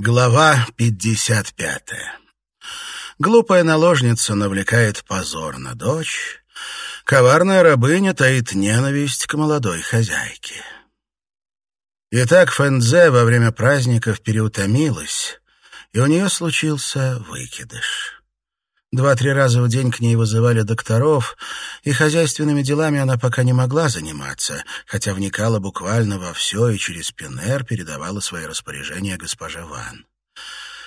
Глава 55. Глупая наложница навлекает позор на дочь, коварная рабыня таит ненависть к молодой хозяйке. Итак, Фэнзе во время праздников переутомилась, и у нее случился выкидыш. Два-три раза в день к ней вызывали докторов, и хозяйственными делами она пока не могла заниматься, хотя вникала буквально во все и через Пенер передавала свои распоряжения госпоже Ван.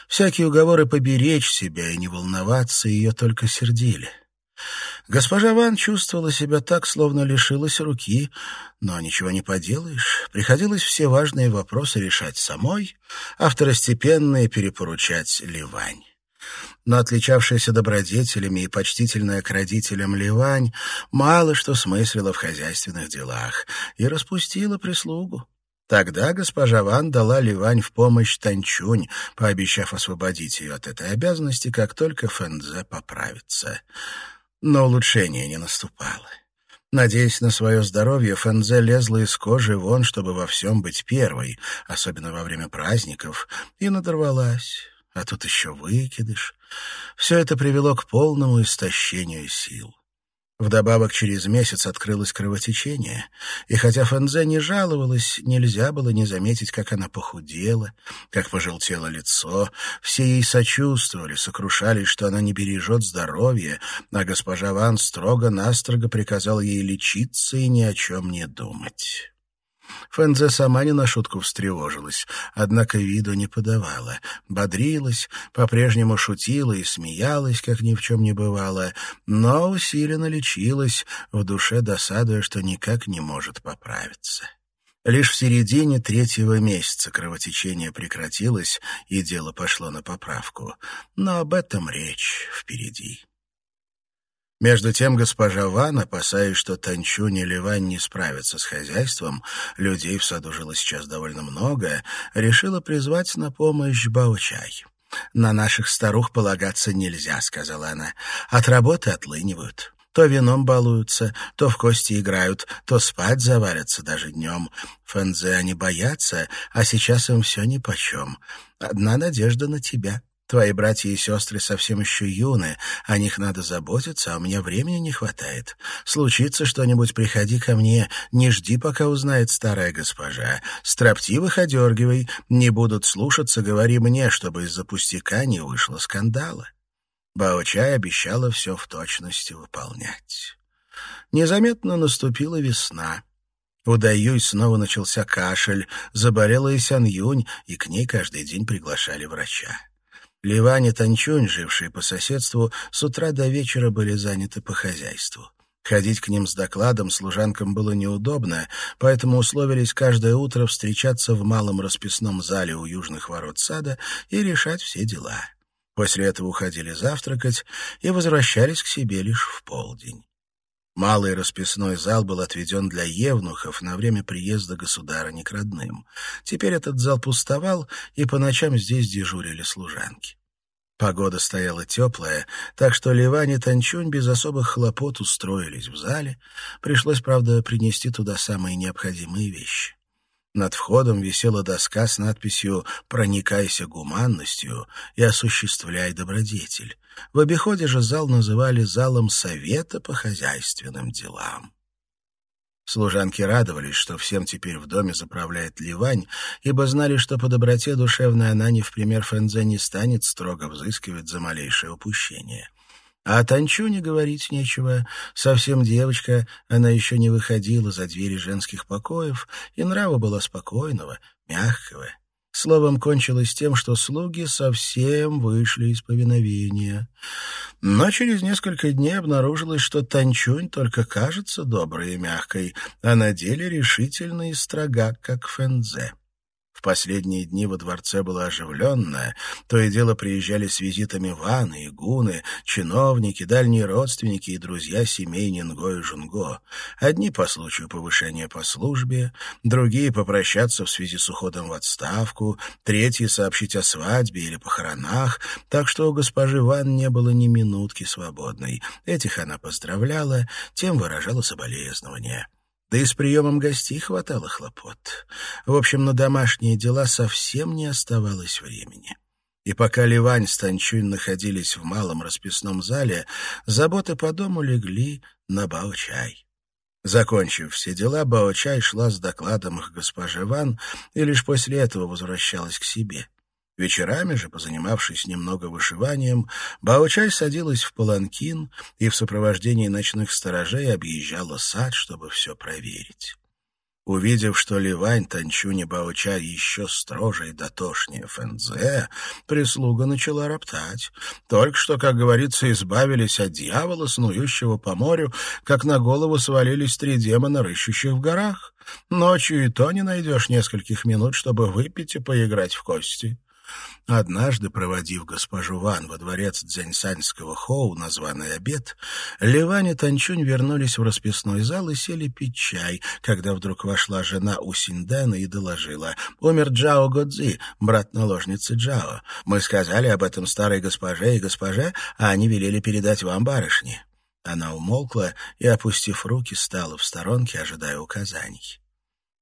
Всякие уговоры поберечь себя и не волноваться ее только сердили. Госпожа Ван чувствовала себя так, словно лишилась руки, но ничего не поделаешь. Приходилось все важные вопросы решать самой, а второстепенные перепоручать Ливань но отличавшаяся добродетелями и почтительная к родителям Ливань мало что смыслила в хозяйственных делах и распустила прислугу. Тогда госпожа Ван дала Ливань в помощь Танчунь, пообещав освободить ее от этой обязанности, как только Фэнзе поправится. Но улучшение не наступало. Надеясь на свое здоровье, Фэнзе лезла из кожи вон, чтобы во всем быть первой, особенно во время праздников, и надорвалась а тут еще выкидыш. Все это привело к полному истощению сил. Вдобавок через месяц открылось кровотечение, и хотя Фэнзе не жаловалась, нельзя было не заметить, как она похудела, как пожелтело лицо. Все ей сочувствовали, сокрушались, что она не бережет здоровье, а госпожа Ван строго-настрого приказала ей лечиться и ни о чем не думать. Фэнзе сама не на шутку встревожилась, однако виду не подавала. Бодрилась, по-прежнему шутила и смеялась, как ни в чем не бывало, но усиленно лечилась, в душе досадуя, что никак не может поправиться. Лишь в середине третьего месяца кровотечение прекратилось, и дело пошло на поправку. Но об этом речь впереди. Между тем госпожа Ван, опасаясь, что Танчунь и Ливань не справятся с хозяйством, людей в саду жило сейчас довольно много, решила призвать на помощь Баучай. «На наших старух полагаться нельзя», — сказала она. «От работы отлынивают». То вином балуются, то в кости играют, то спать заварятся даже днем. Фэнзе они боятся, а сейчас им все нипочем. Одна надежда на тебя. Твои братья и сестры совсем еще юны, о них надо заботиться, а у меня времени не хватает. Случится что-нибудь, приходи ко мне, не жди, пока узнает старая госпожа. Строптивых одергивай, не будут слушаться, говори мне, чтобы из-за пустяка не вышло скандала». Баочай обещала все в точности выполнять. Незаметно наступила весна. У Даюй снова начался кашель, заболела и Сян Юнь, и к ней каждый день приглашали врача. Ливань и Танчунь, жившие по соседству, с утра до вечера были заняты по хозяйству. Ходить к ним с докладом служанкам было неудобно, поэтому условились каждое утро встречаться в малом расписном зале у южных ворот сада и решать все дела. После этого уходили завтракать и возвращались к себе лишь в полдень. Малый расписной зал был отведен для евнухов на время приезда государыни к родным. Теперь этот зал пустовал, и по ночам здесь дежурили служанки. Погода стояла теплая, так что Ливань и Танчунь без особых хлопот устроились в зале. Пришлось, правда, принести туда самые необходимые вещи. Над входом висела доска с надписью «Проникайся гуманностью и осуществляй добродетель». В обиходе же зал называли залом совета по хозяйственным делам. Служанки радовались, что всем теперь в доме заправляет Ливань, ибо знали, что по доброте душевной она не в пример Фэнзе не станет строго взыскивать за малейшее упущение. А о Танчуне говорить нечего. Совсем девочка, она еще не выходила за двери женских покоев, и нрава была спокойного, мягкого. Словом, кончилось тем, что слуги совсем вышли из повиновения. Но через несколько дней обнаружилось, что Танчунь только кажется доброй и мягкой, а на деле решительно и строга, как Фэнзе. В последние дни во дворце было оживленно, то и дело приезжали с визитами ваны и гуны, чиновники, дальние родственники и друзья семей Нинго и Жунго. Одни по случаю повышения по службе, другие попрощаться в связи с уходом в отставку, третьи сообщить о свадьбе или похоронах, так что у госпожи Ван не было ни минутки свободной. Этих она поздравляла, тем выражала соболезнования. Да и с приемом гостей хватало хлопот. В общем, на домашние дела совсем не оставалось времени. И пока Ливань с Танчунь находились в малом расписном зале, заботы по дому легли на Бао-чай. Закончив все дела, Бао-чай шла с докладом к госпоже Ван и лишь после этого возвращалась к себе. Вечерами же, позанимавшись немного вышиванием, Баочай садилась в паланкин и в сопровождении ночных сторожей объезжала сад, чтобы все проверить. Увидев, что Ливань, Танчунь и Баочай еще строже и дотошнее Фэнзе, прислуга начала роптать. Только что, как говорится, избавились от дьявола, снующего по морю, как на голову свалились три демона, рыщущих в горах. Ночью и то не найдешь нескольких минут, чтобы выпить и поиграть в кости. Однажды, проводив госпожу Ван во дворец дзяньсаньского хоу на званый обед, Ливань и Танчунь вернулись в расписной зал и сели пить чай, когда вдруг вошла жена у Синдена и доложила. «Умер Джао Годзи, брат наложницы Джао. Мы сказали об этом старой госпоже и госпоже, а они велели передать вам барышни». Она умолкла и, опустив руки, стала в сторонке, ожидая указаний.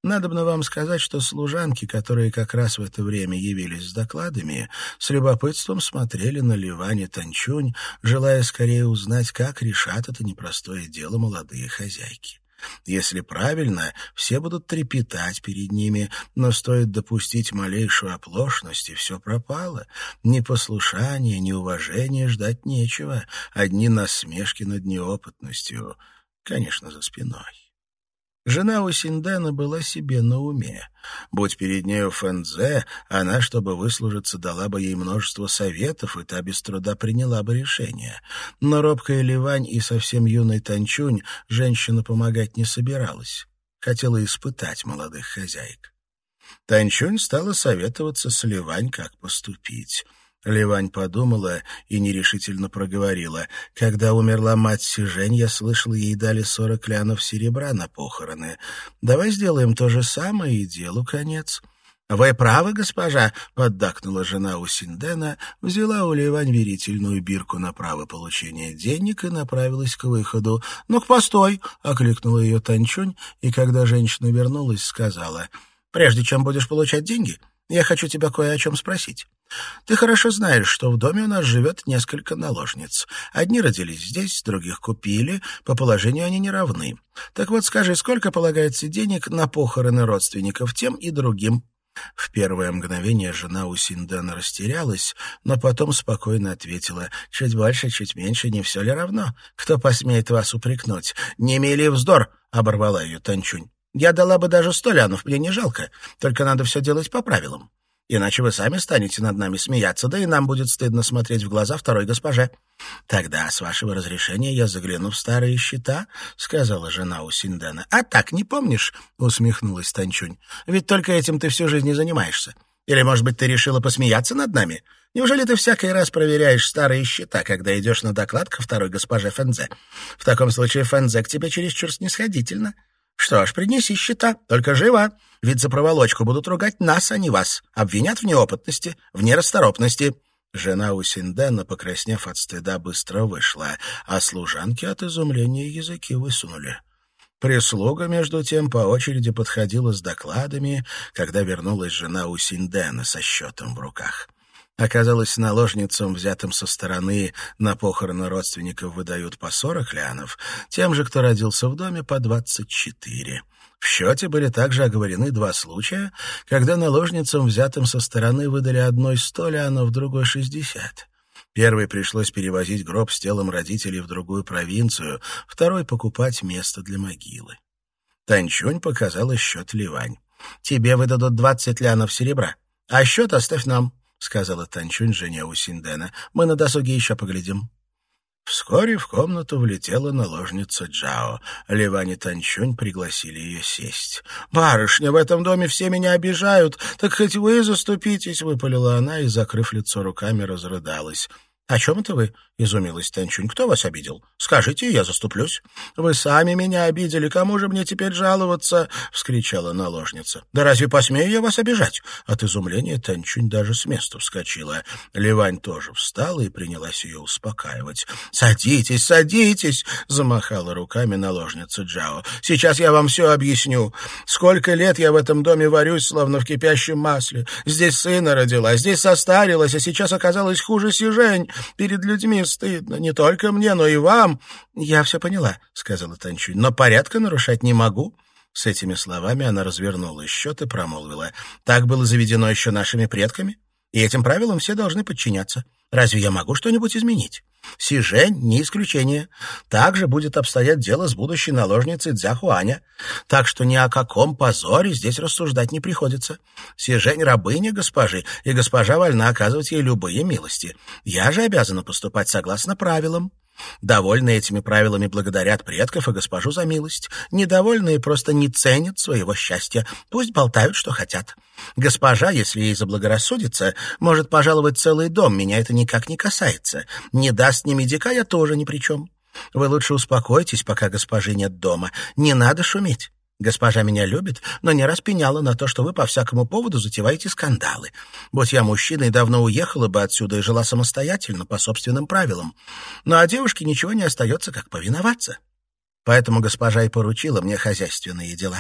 Надобно вам сказать, что служанки, которые как раз в это время явились с докладами, с любопытством смотрели на Ливань и Танчунь, желая скорее узнать, как решат это непростое дело молодые хозяйки. Если правильно, все будут трепетать перед ними, но стоит допустить малейшую оплошность, и все пропало. Ни послушания, ни уважения ждать нечего, одни насмешки над неопытностью, конечно, за спиной. Жена у Синдана была себе на уме. Будь перед нею Фэнзе, она, чтобы выслужиться, дала бы ей множество советов, и та без труда приняла бы решение. Но робкая Ливань и совсем юный Танчунь женщина помогать не собиралась. Хотела испытать молодых хозяек. Танчунь стала советоваться с Ливань, как поступить. Ливань подумала и нерешительно проговорила. Когда умерла мать Сижень, я слышал, ей дали сорок лянов серебра на похороны. Давай сделаем то же самое и делу конец. — Вы правы, госпожа, — поддакнула жена у Синдена, взяла у Ливань верительную бирку на право получения денег и направилась к выходу. — Ну-ка, постой! — окликнула ее Танчунь, и когда женщина вернулась, сказала, — Прежде чем будешь получать деньги, я хочу тебя кое о чем спросить. Ты хорошо знаешь, что в доме у нас живет несколько наложниц. Одни родились здесь, других купили, по положению они не равны. Так вот скажи, сколько полагается денег на похороны родственников тем и другим?» В первое мгновение жена у Синдена растерялась, но потом спокойно ответила, «Чуть больше, чуть меньше, не все ли равно? Кто посмеет вас упрекнуть? Не мели вздор!» — оборвала ее Танчунь. «Я дала бы даже сто лянов, мне не жалко, только надо все делать по правилам. Иначе вы сами станете над нами смеяться, да и нам будет стыдно смотреть в глаза второй госпоже. — Тогда, с вашего разрешения, я загляну в старые счета, — сказала жена у Синдена. — А так не помнишь? — усмехнулась Танчунь. — Ведь только этим ты всю жизнь не занимаешься. Или, может быть, ты решила посмеяться над нами? Неужели ты всякий раз проверяешь старые счета, когда идешь на доклад ко второй госпоже Фензе? В таком случае Фензе к тебе чересчур снисходительно. Что ж, принеси счета, только живо. Ведь за проволочку будут ругать нас, а не вас. Обвинят в неопытности, в нерасторопности. Жена у Синдена, покраснев от стыда, быстро вышла, а служанки от изумления языки высунули. Прислуга, между тем, по очереди подходила с докладами, когда вернулась жена у Синдена со счетом в руках. Оказалось, наложницам, взятым со стороны, на похороны родственников выдают по сорок лянов, тем же, кто родился в доме, по двадцать четыре. В счете были также оговорены два случая, когда наложницам, взятым со стороны, выдали одной сто лянов, другой шестьдесят. Первый пришлось перевозить гроб с телом родителей в другую провинцию, второй — покупать место для могилы. Танчунь показала счет Ливань. «Тебе выдадут двадцать лянов серебра, а счет оставь нам». — сказала Танчунь жене у Синдена. — Мы на досуге еще поглядим. Вскоре в комнату влетела наложница Джао. Ливань и Танчунь пригласили ее сесть. «Барышня, в этом доме все меня обижают, так хоть вы заступитесь», — выпалила она и, закрыв лицо руками, разрыдалась. «О чем это вы?» — изумилась Танчунь. «Кто вас обидел? Скажите, я заступлюсь». «Вы сами меня обидели. Кому же мне теперь жаловаться?» — вскричала наложница. «Да разве посмею я вас обижать?» От изумления Танчунь даже с места вскочила. Ливань тоже встала и принялась ее успокаивать. «Садитесь, садитесь!» — замахала руками наложница Джао. «Сейчас я вам все объясню. Сколько лет я в этом доме варюсь, словно в кипящем масле. Здесь сына родила, здесь состарилась, а сейчас оказалась хуже Сижень. Перед людьми стыдно, не только мне, но и вам. Я все поняла, — сказала Танчунь, — но порядка нарушать не могу. С этими словами она развернула счет и промолвила. Так было заведено еще нашими предками, и этим правилам все должны подчиняться. Разве я могу что-нибудь изменить? Сижень не исключение. Также будет обстоять дело с будущей наложницей Дзяхуаня. Так что ни о каком позоре здесь рассуждать не приходится. Сижень — рабыня госпожи, и госпожа вольна оказывать ей любые милости. Я же обязана поступать согласно правилам. Довольные этими правилами благодарят предков и госпожу за милость. Недовольные просто не ценят своего счастья. Пусть болтают, что хотят. Госпожа, если ей заблагорассудится, может пожаловать целый дом, меня это никак не касается. Не даст ни медика, я тоже ни при чем. Вы лучше успокойтесь, пока госпожи нет дома. Не надо шуметь. Госпожа меня любит, но не раз пеняла на то, что вы по всякому поводу затеваете скандалы. Будь я мужчиной, давно уехала бы отсюда и жила самостоятельно, по собственным правилам. Но а девушке ничего не остается, как повиноваться. Поэтому госпожа и поручила мне хозяйственные дела.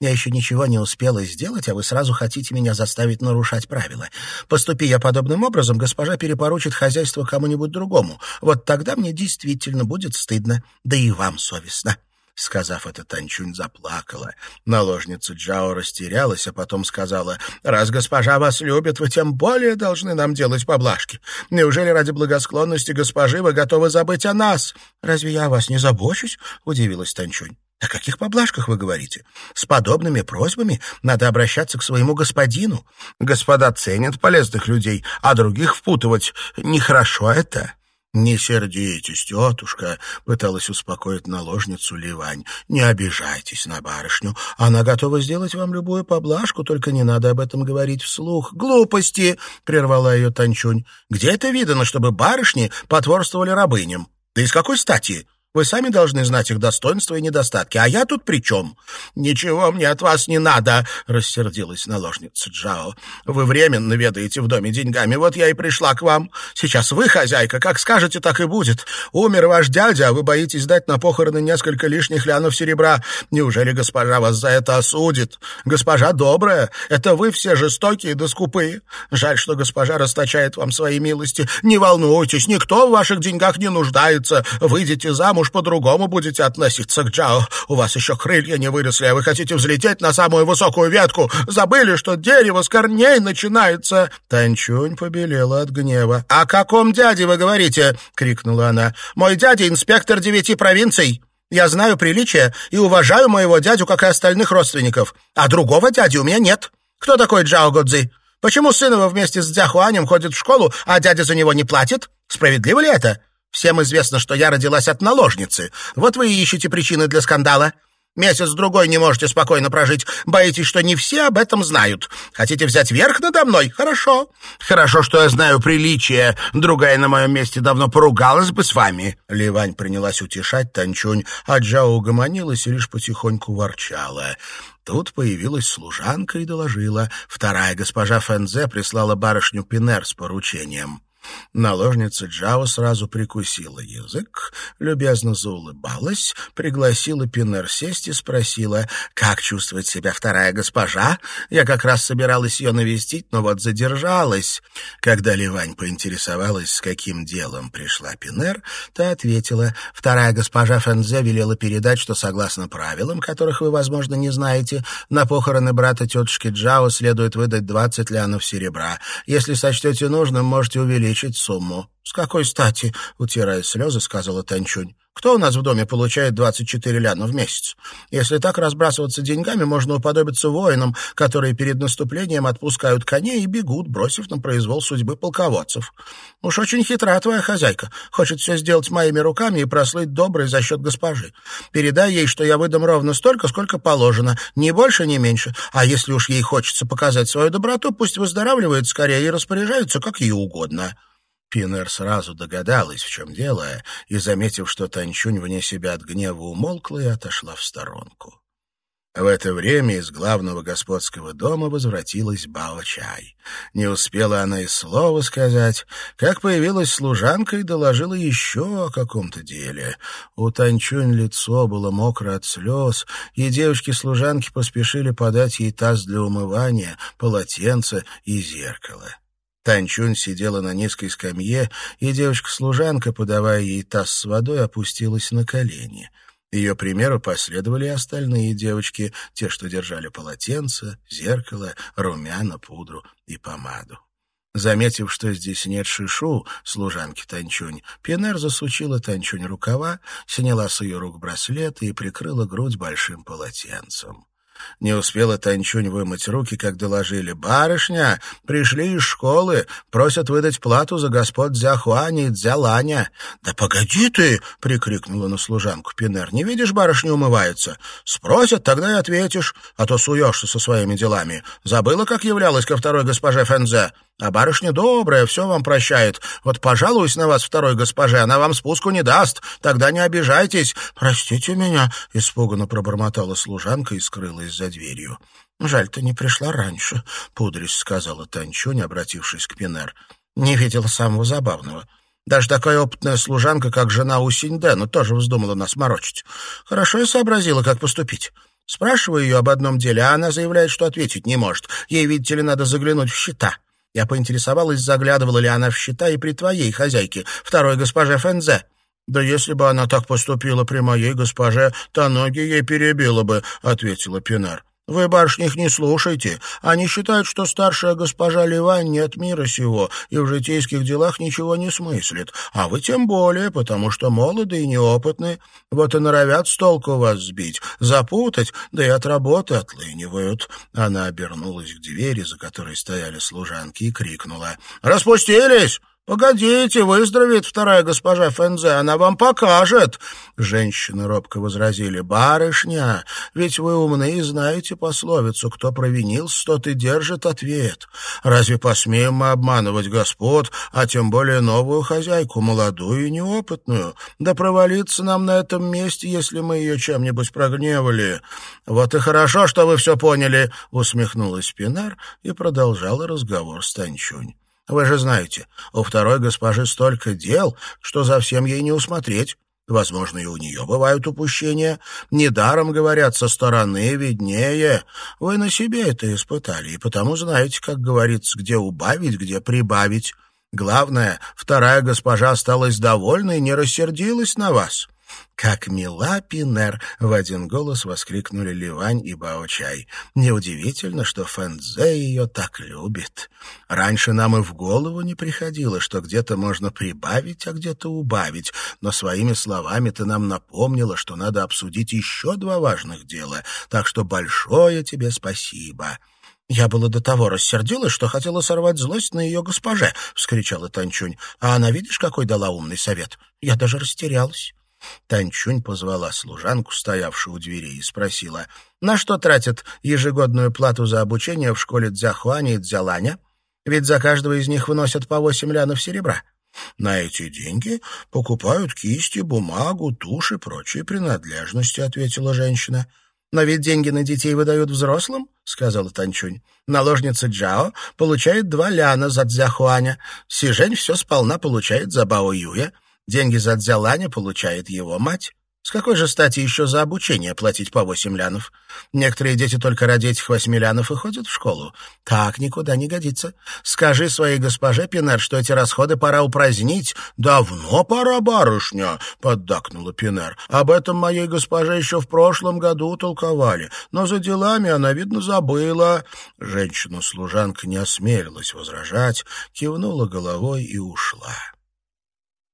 Я еще ничего не успела сделать, а вы сразу хотите меня заставить нарушать правила. Поступи я подобным образом, госпожа перепоручит хозяйство кому-нибудь другому. Вот тогда мне действительно будет стыдно, да и вам совестно. Сказав это, Танчунь заплакала. Наложница Джао растерялась, а потом сказала, «Раз госпожа вас любит, вы тем более должны нам делать поблажки. Неужели ради благосклонности госпожи вы готовы забыть о нас?» «Разве я о вас не забочусь?» — удивилась Танчунь. О каких поблажках вы говорите? С подобными просьбами надо обращаться к своему господину. Господа ценят полезных людей, а других впутывать нехорошо это. «Не сердитесь, тетушка», — пыталась успокоить наложницу Ливань. «Не обижайтесь на барышню. Она готова сделать вам любую поблажку, только не надо об этом говорить вслух». «Глупости!» — прервала ее Танчунь. «Где это видано, чтобы барышни потворствовали рабыням? Да из какой стати?» Вы сами должны знать их достоинства и недостатки. А я тут при чем? Ничего мне от вас не надо, — рассердилась наложница Джао. Вы временно ведаете в доме деньгами. Вот я и пришла к вам. Сейчас вы, хозяйка, как скажете, так и будет. Умер ваш дядя, а вы боитесь дать на похороны несколько лишних лянов серебра. Неужели госпожа вас за это осудит? Госпожа добрая. Это вы все жестокие да скупые. Жаль, что госпожа расточает вам свои милости. Не волнуйтесь, никто в ваших деньгах не нуждается. Выйдете замуж, уж по-другому будете относиться к Джао. У вас еще крылья не выросли, а вы хотите взлететь на самую высокую ветку. Забыли, что дерево с корней начинается». Танчунь побелела от гнева. «О каком дяде вы говорите?» — крикнула она. «Мой дядя инспектор девяти провинций». Я знаю приличия и уважаю моего дядю, как и остальных родственников. А другого дяди у меня нет. Кто такой Джао Годзи? Почему сын его вместе с Дзяхуанем ходит в школу, а дядя за него не платит? Справедливо ли это? Всем известно, что я родилась от наложницы. Вот вы и ищете причины для скандала. Месяц-другой не можете спокойно прожить. Боитесь, что не все об этом знают. Хотите взять верх надо мной? Хорошо. Хорошо, что я знаю приличие. Другая на моем месте давно поругалась бы с вами. Ливань принялась утешать Танчунь, а Джао угомонилась и лишь потихоньку ворчала. Тут появилась служанка и доложила. Вторая госпожа Фэнзе прислала барышню Пинер с поручением. Наложница Джао сразу прикусила язык, любезно заулыбалась, пригласила Пинер сесть и спросила, как чувствует себя вторая госпожа. Я как раз собиралась ее навестить, но вот задержалась. Когда Ливань поинтересовалась, с каким делом пришла Пинер, та ответила, вторая госпожа Фензе велела передать, что согласно правилам, которых вы, возможно, не знаете, на похороны брата тетушки Джао следует выдать двадцать лянов серебра. Если сочтете нужным, можете увеличить увеличить сумму. «С какой стати?» — утирая слезы, сказала Танчунь. «Кто у нас в доме получает 24 ляна в месяц? Если так разбрасываться деньгами, можно уподобиться воинам, которые перед наступлением отпускают коней и бегут, бросив на произвол судьбы полководцев. Уж очень хитра твоя хозяйка. Хочет все сделать моими руками и прослыть доброй за счет госпожи. Передай ей, что я выдам ровно столько, сколько положено, ни больше, ни меньше. А если уж ей хочется показать свою доброту, пусть выздоравливает скорее и распоряжается, как ей угодно». Пинер сразу догадалась, в чем дело, и, заметив, что Танчунь вне себя от гнева умолкла, и отошла в сторонку. В это время из главного господского дома возвратилась Бао-чай. Не успела она и слова сказать, как появилась служанка и доложила еще о каком-то деле. У Танчунь лицо было мокро от слез, и девочки-служанки поспешили подать ей таз для умывания, полотенце и зеркало. Танчунь сидела на низкой скамье, и девочка-служанка, подавая ей таз с водой, опустилась на колени — ее примеру последовали остальные девочки, те, что держали полотенце, зеркало, румяна, пудру и помаду. Заметив, что здесь нет шишу, служанки Танчунь, Пинер засучила Танчунь рукава, сняла с ее рук браслеты и прикрыла грудь большим полотенцем. Не успела Танчунь вымыть руки, как доложили. «Барышня, пришли из школы, просят выдать плату за господ Дзяхуани и Дзяланя». «Да погоди ты!» — прикрикнула на служанку Пинер. «Не видишь, барышня умывается? Спросят, тогда и ответишь, а то суешься со своими делами. Забыла, как являлась ко второй госпоже Фензе?» А барышня добрая, все вам прощает. Вот пожалуюсь на вас второй госпоже, она вам спуску не даст. Тогда не обижайтесь. Простите меня, — испуганно пробормотала служанка и скрылась за дверью. «Жаль, ты не пришла раньше», — пудрись сказала Танчунь, обратившись к Пинер. «Не видела самого забавного. Даже такая опытная служанка, как жена Усиньде, но тоже вздумала нас морочить. Хорошо я сообразила, как поступить». Спрашиваю ее об одном деле, а она заявляет, что ответить не может. Ей, видите ли, надо заглянуть в счета. Я поинтересовалась, заглядывала ли она в счета и при твоей хозяйке, второй госпоже Фензе. «Да если бы она так поступила при моей госпоже, то ноги ей перебила бы», — ответила Пинар. Вы, барышни, их не слушайте. Они считают, что старшая госпожа Ливань нет мира сего и в житейских делах ничего не смыслит. А вы тем более, потому что молоды и неопытны. Вот и норовят с толку вас сбить, запутать, да и от работы отлынивают». Она обернулась к двери, за которой стояли служанки, и крикнула. «Распустились!» «Погодите, выздоровеет вторая госпожа Фензе, она вам покажет!» Женщины робко возразили. «Барышня, ведь вы умны и знаете пословицу, кто провинился, тот и держит ответ. Разве посмеем мы обманывать господ, а тем более новую хозяйку, молодую и неопытную? Да провалиться нам на этом месте, если мы ее чем-нибудь прогневали. Вот и хорошо, что вы все поняли!» — усмехнулась Пинар и продолжала разговор с Танчунь. Вы же знаете, у второй госпожи столько дел, что за всем ей не усмотреть. Возможно, и у нее бывают упущения. Недаром говорят, со стороны виднее. Вы на себе это испытали, и потому знаете, как говорится, где убавить, где прибавить. Главное, вторая госпожа осталась довольна и не рассердилась на вас. «Как мила, Пинер!» — в один голос воскликнули Ливань и Баочай. «Неудивительно, что Фэнзе ее так любит. Раньше нам и в голову не приходило, что где-то можно прибавить, а где-то убавить, но своими словами ты нам напомнила, что надо обсудить еще два важных дела, так что большое тебе спасибо». «Я было до того рассердилась, что хотела сорвать злость на ее госпоже», — вскричала Танчунь. «А она, видишь, какой дала умный совет? Я даже растерялась». Танчунь позвала служанку, стоявшую у двери, и спросила, на что тратят ежегодную плату за обучение в школе Дзяхуаня и Дзяланя? Ведь за каждого из них выносят по восемь лянов серебра. На эти деньги покупают кисти, бумагу, тушь и прочие принадлежности, — ответила женщина. «Но ведь деньги на детей выдают взрослым», — сказала Танчунь. «Наложница Джао получает два ляна за Дзяхуаня. Сижень все сполна получает за Бао Юя. Деньги за дзяланя получает его мать. С какой же стати еще за обучение платить по восемь лянов? Некоторые дети только ради этих восьми лянов и ходят в школу. Так никуда не годится. Скажи своей госпоже Пинер, что эти расходы пора упразднить. Давно пора, барышня, — поддакнула Пинер. Об этом моей госпоже еще в прошлом году толковали, но за делами она, видно, забыла. Женщина-служанка не осмелилась возражать, кивнула головой и ушла.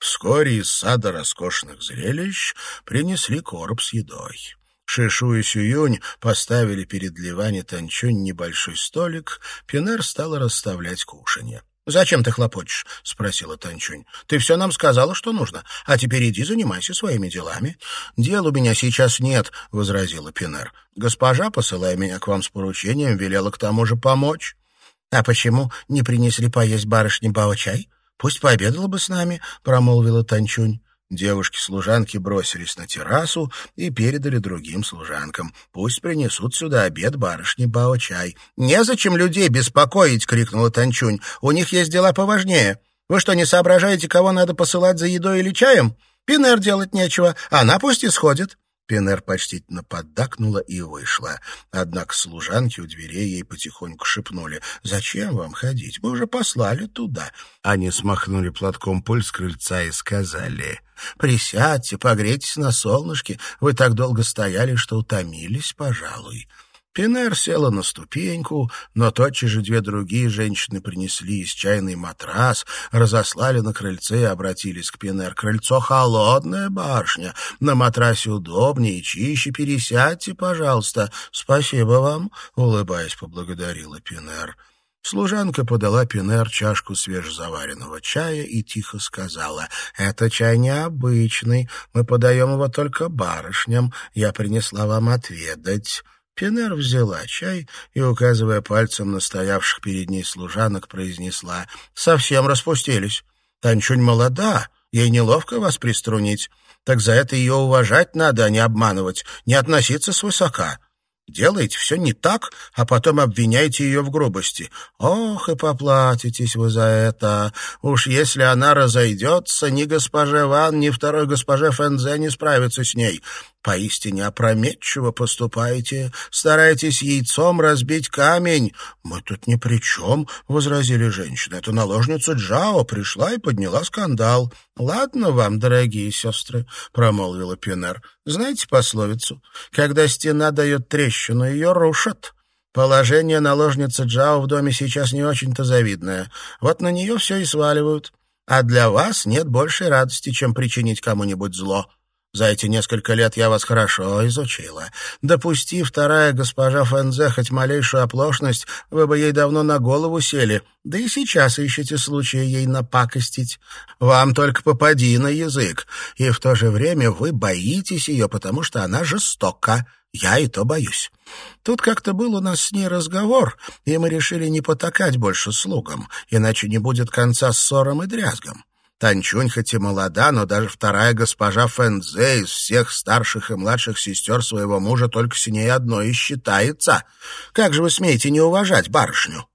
Вскоре из сада роскошных зрелищ принесли короб с едой. Шишу и Сююнь поставили перед Ливани Танчунь небольшой столик, Пинер стала расставлять кушанье. «Зачем ты хлопочешь?» — спросила Танчунь. «Ты все нам сказала, что нужно, а теперь иди занимайся своими делами». «Дел у меня сейчас нет», — возразила Пинер. «Госпожа, посылая меня к вам с поручением, велела к тому же помочь». «А почему не принесли поесть барышне Бао-чай?» Пусть пообедала бы с нами», — промолвила Танчунь. Девушки-служанки бросились на террасу и передали другим служанкам. «Пусть принесут сюда обед барышни Бао-чай». «Незачем людей беспокоить!» — крикнула Танчунь. «У них есть дела поважнее. Вы что, не соображаете, кого надо посылать за едой или чаем? Пинер делать нечего, она пусть и сходит». Пинер почтительно поддакнула и вышла. Однако служанки у дверей ей потихоньку шепнули. «Зачем вам ходить? Мы уже послали туда». Они смахнули платком пыль с крыльца и сказали... «Присядьте, погрейтесь на солнышке. Вы так долго стояли, что утомились, пожалуй». Пинер села на ступеньку, но тотчас же две другие женщины принесли из чайный матрас, разослали на крыльце и обратились к Пинер. «Крыльцо холодное, барышня, на матрасе удобнее и чище. Пересядьте, пожалуйста. Спасибо вам», — улыбаясь, поблагодарила Пинер. Служанка подала Пинер чашку свежезаваренного чая и тихо сказала, «Это чай необычный, мы подаем его только барышням, я принесла вам отведать». Пинер взяла чай и, указывая пальцем на стоявших перед ней служанок, произнесла «Совсем распустились. Танчунь молода, ей неловко вас приструнить. Так за это ее уважать надо, а не обманывать, не относиться свысока. Делаете все не так, а потом обвиняете ее в грубости. Ох, и поплатитесь вы за это. Уж если она разойдется, ни госпоже Ван, ни второй госпоже Фэнзе не справятся с ней. Поистине опрометчиво поступаете, стараетесь яйцом разбить камень. Мы тут ни при чем, — возразили женщины. Это наложница Джао пришла и подняла скандал. Ладно вам, дорогие сестры, — промолвила Пинер. Знаете пословицу? Когда стена дает трещину, ее рушат. Положение наложницы Джао в доме сейчас не очень-то завидное. Вот на нее все и сваливают. А для вас нет большей радости, чем причинить кому-нибудь зло. За эти несколько лет я вас хорошо изучила. Допусти вторая госпожа Фэнзе хоть малейшую оплошность, вы бы ей давно на голову сели, да и сейчас ищете случая ей напакостить. Вам только попади на язык, и в то же время вы боитесь ее, потому что она жестока. Я и то боюсь. Тут как-то был у нас с ней разговор, и мы решили не потакать больше слугам, иначе не будет конца ссорам и дрязгам. Танчунь хоть и молода, но даже вторая госпожа Фэнзе из всех старших и младших сестер своего мужа только с ней одной и считается. Как же вы смеете не уважать барышню?»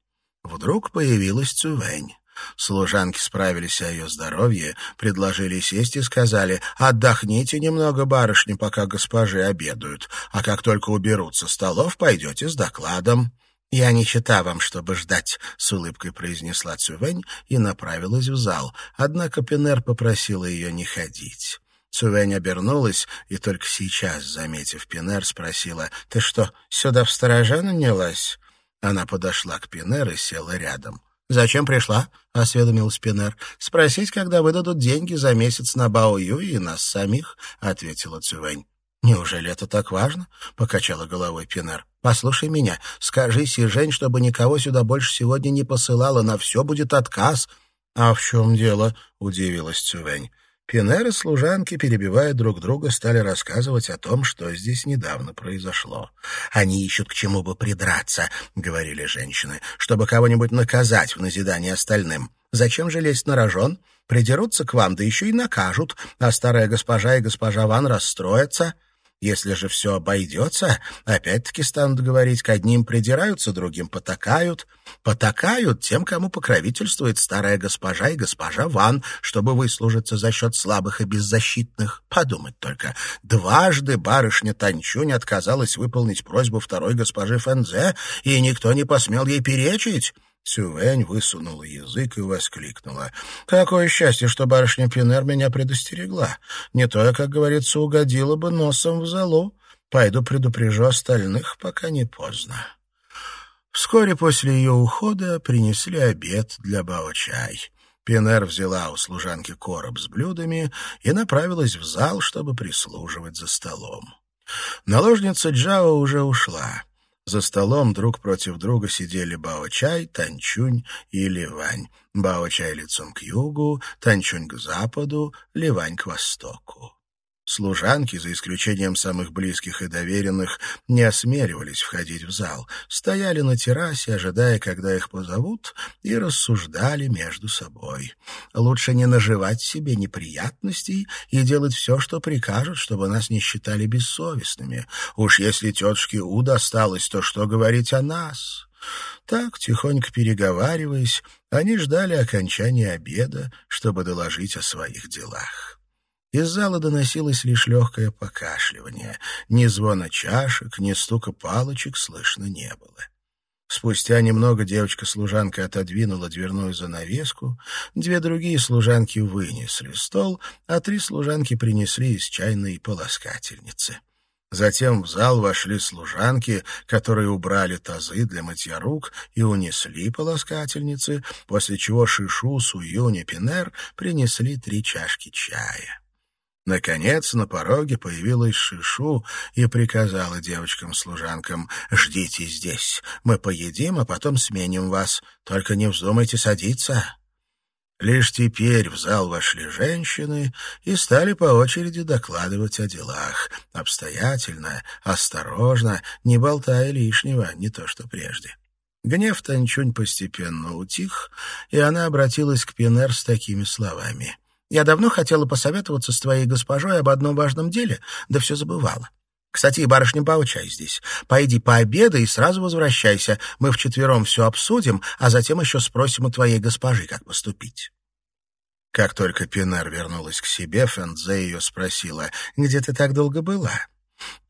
Вдруг появилась Цювень. Служанки справились о ее здоровье, предложили сесть и сказали «Отдохните немного, барышни, пока госпожи обедают, а как только уберутся столов, пойдете с докладом». «Я не чита вам, чтобы ждать», — с улыбкой произнесла Цювень и направилась в зал. Однако Пинер попросила ее не ходить. Цювень обернулась и только сейчас, заметив Пинер, спросила, «Ты что, сюда в сторожа нанялась?» Она подошла к Пинер и села рядом. «Зачем пришла?» — осведомилась Пинер. «Спросить, когда выдадут деньги за месяц на Бао-Ю и нас самих», — ответила Цювень. «Неужели это так важно?» — покачала головой Пинер. «Послушай меня. Скажи Сижень, чтобы никого сюда больше сегодня не посылала. На все будет отказ». «А в чем дело?» — удивилась Цювень. Пинер и служанки, перебивая друг друга, стали рассказывать о том, что здесь недавно произошло. «Они ищут к чему бы придраться», — говорили женщины, «чтобы кого-нибудь наказать в назидание остальным. Зачем же лезть на рожон? Придерутся к вам, да еще и накажут, а старая госпожа и госпожа Ван расстроятся». Если же все обойдется, опять-таки станут говорить, к одним придираются, другим потакают. Потакают тем, кому покровительствует старая госпожа и госпожа Ван, чтобы выслужиться за счет слабых и беззащитных. Подумать только, дважды барышня Танчунь отказалась выполнить просьбу второй госпожи Фэнзе, и никто не посмел ей перечить. Цювень высунула язык и воскликнула. «Какое счастье, что барышня Пинер меня предостерегла. Не то я, как говорится, угодила бы носом в залу. Пойду предупрежу остальных, пока не поздно». Вскоре после ее ухода принесли обед для Бао-чай. Пинер взяла у служанки короб с блюдами и направилась в зал, чтобы прислуживать за столом. Наложница Джао уже ушла. За столом друг против друга сидели Бао-чай, Танчунь и Ливань. Бао-чай лицом к югу, Танчунь к западу, Ливань к востоку. Служанки, за исключением самых близких и доверенных, не осмеливались входить в зал, стояли на террасе, ожидая, когда их позовут, и рассуждали между собой. Лучше не наживать себе неприятностей и делать все, что прикажут, чтобы нас не считали бессовестными. Уж если тетушке У досталось, то что говорить о нас? Так, тихонько переговариваясь, они ждали окончания обеда, чтобы доложить о своих делах. Из зала доносилось лишь легкое покашливание. Ни звона чашек, ни стука палочек слышно не было. Спустя немного девочка-служанка отодвинула дверную занавеску, две другие служанки вынесли стол, а три служанки принесли из чайной полоскательницы. Затем в зал вошли служанки, которые убрали тазы для мытья рук и унесли полоскательницы, после чего Шишу, Суюнь и Пинер принесли три чашки чая. Наконец на пороге появилась Шишу и приказала девочкам-служанкам «Ждите здесь, мы поедим, а потом сменим вас, только не вздумайте садиться». Лишь теперь в зал вошли женщины и стали по очереди докладывать о делах, обстоятельно, осторожно, не болтая лишнего, не то что прежде. Гнев Танчунь постепенно утих, и она обратилась к Пинер с такими словами — я давно хотела посоветоваться с твоей госпожой об одном важном деле, да все забывала. Кстати, и барышня Баучай здесь. Пойди пообедай и сразу возвращайся. Мы вчетвером все обсудим, а затем еще спросим у твоей госпожи, как поступить». Как только Пинар вернулась к себе, Фэнзе ее спросила, «Где ты так долго была?»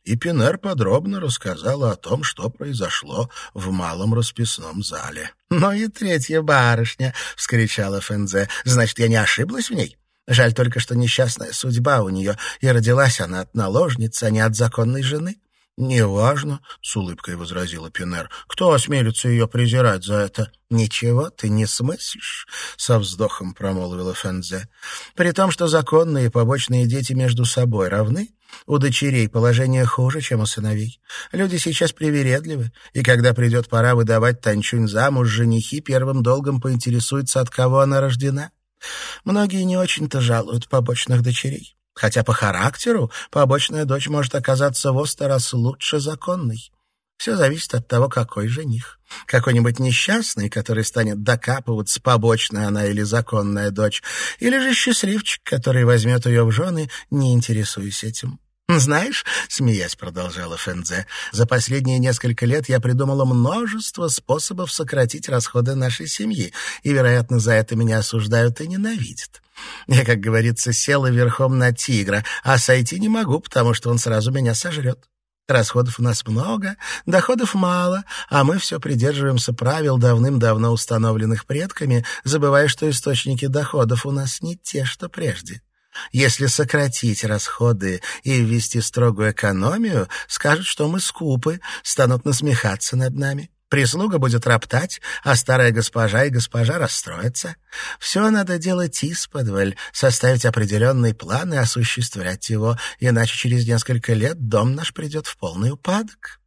И Пинар подробно рассказала о том, что произошло в малом расписном зале. «Ну и третья барышня!» — вскричала Фэнзе. «Значит, я не ошиблась в ней?» Жаль только, что несчастная судьба у нее, и родилась она от наложницы, а не от законной жены. «Неважно», — с улыбкой возразила Пинер. «Кто осмелится ее презирать за это?» «Ничего ты не смыслишь», — со вздохом промолвила Фензе. «При том, что законные и побочные дети между собой равны, у дочерей положение хуже, чем у сыновей. Люди сейчас привередливы, и когда придет пора выдавать Танчунь замуж, женихи первым долгом поинтересуются, от кого она рождена. Многие не очень-то жалуют побочных дочерей. Хотя по характеру побочная дочь может оказаться в сто раз лучше законной. Все зависит от того, какой жених. Какой-нибудь несчастный, который станет докапываться, побочная она или законная дочь, или же счастливчик, который возьмет ее в жены, не интересуясь этим. «Знаешь, — смеясь продолжала Фэнзе, — за последние несколько лет я придумала множество способов сократить расходы нашей семьи, и, вероятно, за это меня осуждают и ненавидят. Я, как говорится, села верхом на тигра, а сойти не могу, потому что он сразу меня сожрет. Расходов у нас много, доходов мало, а мы все придерживаемся правил, давным-давно установленных предками, забывая, что источники доходов у нас не те, что прежде. Если сократить расходы и ввести строгую экономию, скажут, что мы скупы, станут насмехаться над нами. Прислуга будет роптать, а старая госпожа и госпожа расстроятся. Все надо делать исподволь, составить определенный план и осуществлять его, иначе через несколько лет дом наш придет в полный упадок.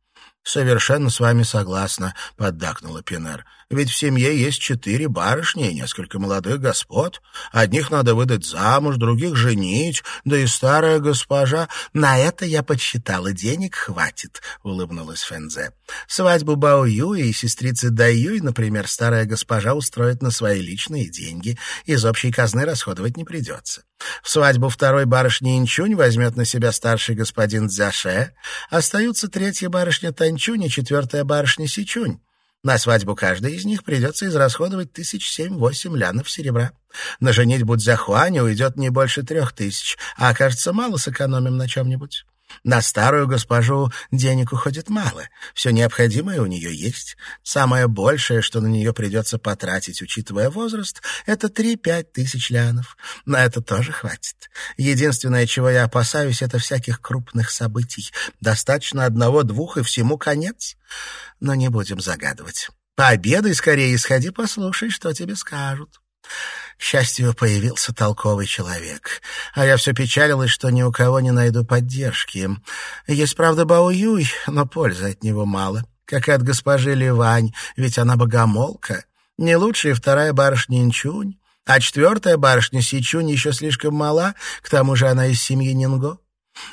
«Совершенно с вами согласна», — поддакнула Пинер. «Ведь в семье есть четыре барышни и несколько молодых господ. Одних надо выдать замуж, других женить, да и старая госпожа...» «На это я подсчитала, денег хватит», — улыбнулась Фензе. «Свадьбу Бао Юи и сестрицы Дай Юй, например, старая госпожа устроит на свои личные деньги. Из общей казны расходовать не придется. В свадьбу второй барышни Инчунь возьмет на себя старший господин Дзяше. Остаются третья барышня Танчунь и четвертая барышня Сичунь. На свадьбу каждой из них придется израсходовать тысяч семь-восемь лянов серебра. На женитьбу Дзяхуаня уйдет не больше трех тысяч, а, кажется, мало сэкономим на чем-нибудь. На старую госпожу денег уходит мало. Все необходимое у нее есть. Самое большее, что на нее придется потратить, учитывая возраст, это три-пять тысяч лянов. На это тоже хватит. Единственное, чего я опасаюсь, это всяких крупных событий. Достаточно одного-двух, и всему конец. Но не будем загадывать. Пообедай скорее и сходи послушай, что тебе скажут. К счастью, появился толковый человек. А я все печалилась, что ни у кого не найду поддержки. Есть, правда, Бао Юй, но пользы от него мало. Как и от госпожи Ливань, ведь она богомолка. Не лучше и вторая барышня Инчунь. А четвертая барышня Сичунь еще слишком мала, к тому же она из семьи Нинго.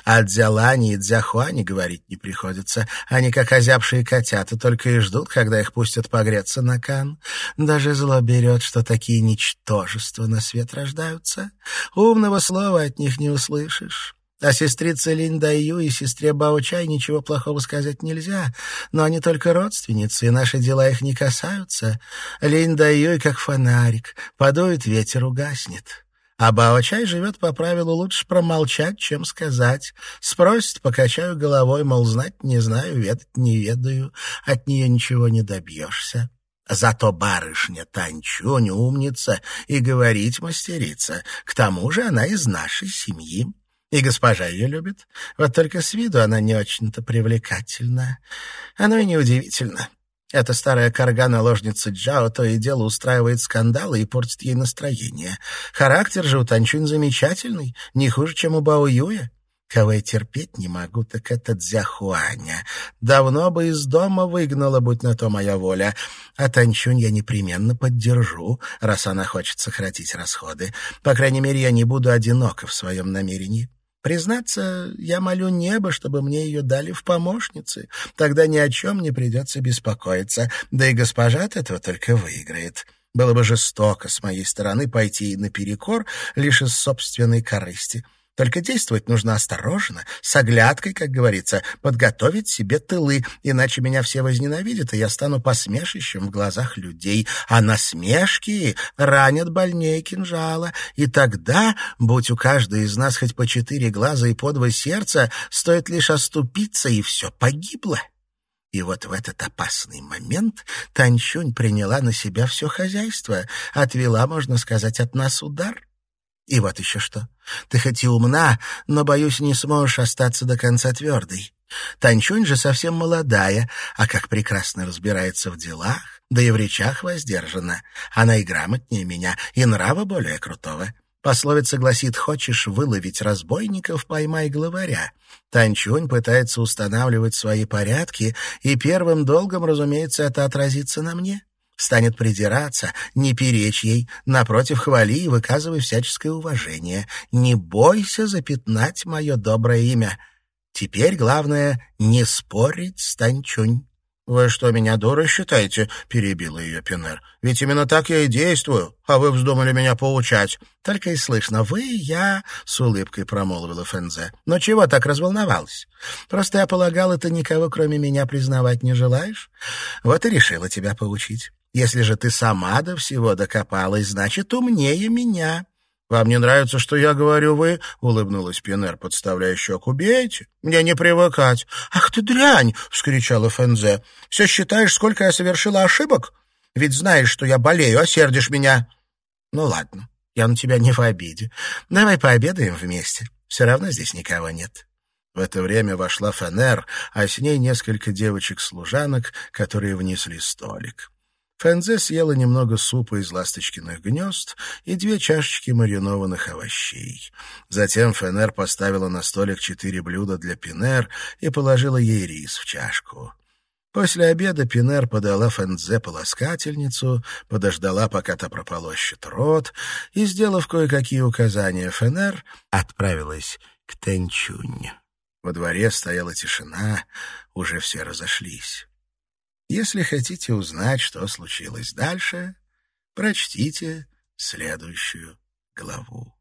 А Дзялани и Дзяхуани говорить не приходится. Они, как озябшие котята, только и ждут, когда их пустят погреться на кан. Даже зло берет, что такие ничтожества на свет рождаются. Умного слова от них не услышишь. О сестрице Линь Даю и сестре Бао-Чай ничего плохого сказать нельзя, но они только родственницы, и наши дела их не касаются. Линь Даю как фонарик, подует ветер, угаснет. А Бао-Чай живет по правилу лучше промолчать, чем сказать. Спросит, покачаю головой, мол, знать не знаю, ведать не ведаю, от нее ничего не добьешься. Зато барышня Танчунь умница и говорить мастерица. К тому же она из нашей семьи. И госпожа ее любит. Вот только с виду она не очень-то привлекательна. Оно и неудивительно. Эта старая карга-наложница Джао то и дело устраивает скандалы и портит ей настроение. Характер же у Танчунь замечательный, не хуже, чем у Бао Юя. Кого я терпеть не могу, так это Дзяхуаня. Давно бы из дома выгнала, будь на то моя воля. А Танчунь я непременно поддержу, раз она хочет сократить расходы. По крайней мере, я не буду одинока в своем намерении. Признаться, я молю небо, чтобы мне ее дали в помощницы. Тогда ни о чем не придется беспокоиться, да и госпожа от этого только выиграет. Было бы жестоко с моей стороны пойти наперекор лишь из собственной корысти. Только действовать нужно осторожно, с оглядкой, как говорится, подготовить себе тылы, иначе меня все возненавидят, и я стану посмешищем в глазах людей. А насмешки ранят больнее кинжала, и тогда, будь у каждой из нас хоть по четыре глаза и по два сердца, стоит лишь оступиться, и все погибло. И вот в этот опасный момент Танчунь приняла на себя все хозяйство, отвела, можно сказать, от нас удар. И вот еще что. Ты хоть и умна, но, боюсь, не сможешь остаться до конца твердой. Танчунь же совсем молодая, а как прекрасно разбирается в делах, да и в речах воздержана. Она и грамотнее меня, и нрава более крутого. Пословица гласит «Хочешь выловить разбойников, поймай главаря». Танчунь пытается устанавливать свои порядки, и первым долгом, разумеется, это отразится на мне станет придираться, не перечь ей, напротив, хвали и выказывай всяческое уважение. Не бойся запятнать мое доброе имя. Теперь главное — не спорить с Танчунь. «Вы что, меня дурой считаете?» — перебила ее Пинер. «Ведь именно так я и действую, а вы вздумали меня поучать». «Только и слышно, вы, я...» — с улыбкой промолвила Фензе. «Но чего так разволновалась? Просто я полагал, ты никого, кроме меня, признавать не желаешь. Вот и решила тебя поучить. Если же ты сама до всего докопалась, значит, умнее меня». «Вам не нравится, что я говорю вы?» — улыбнулась Пинер, подставляя щеку. «Бейте, мне не привыкать». «Ах ты дрянь!» — вскричала Фензе. «Все считаешь, сколько я совершила ошибок? Ведь знаешь, что я болею, а сердишь меня». «Ну ладно, я на тебя не в обиде. Давай пообедаем вместе. Все равно здесь никого нет». В это время вошла Фенер, а с ней несколько девочек-служанок, которые внесли столик. Фэнзе съела немного супа из ласточкиных гнезд и две чашечки маринованных овощей. Затем Фенер поставила на столик четыре блюда для Пинер и положила ей рис в чашку. После обеда Пинер подала Фэнзе полоскательницу, подождала, пока та прополощет рот, и, сделав кое-какие указания Фенер, отправилась к Тенчунь. Во дворе стояла тишина, уже все разошлись. Если хотите узнать, что случилось дальше, прочтите следующую главу.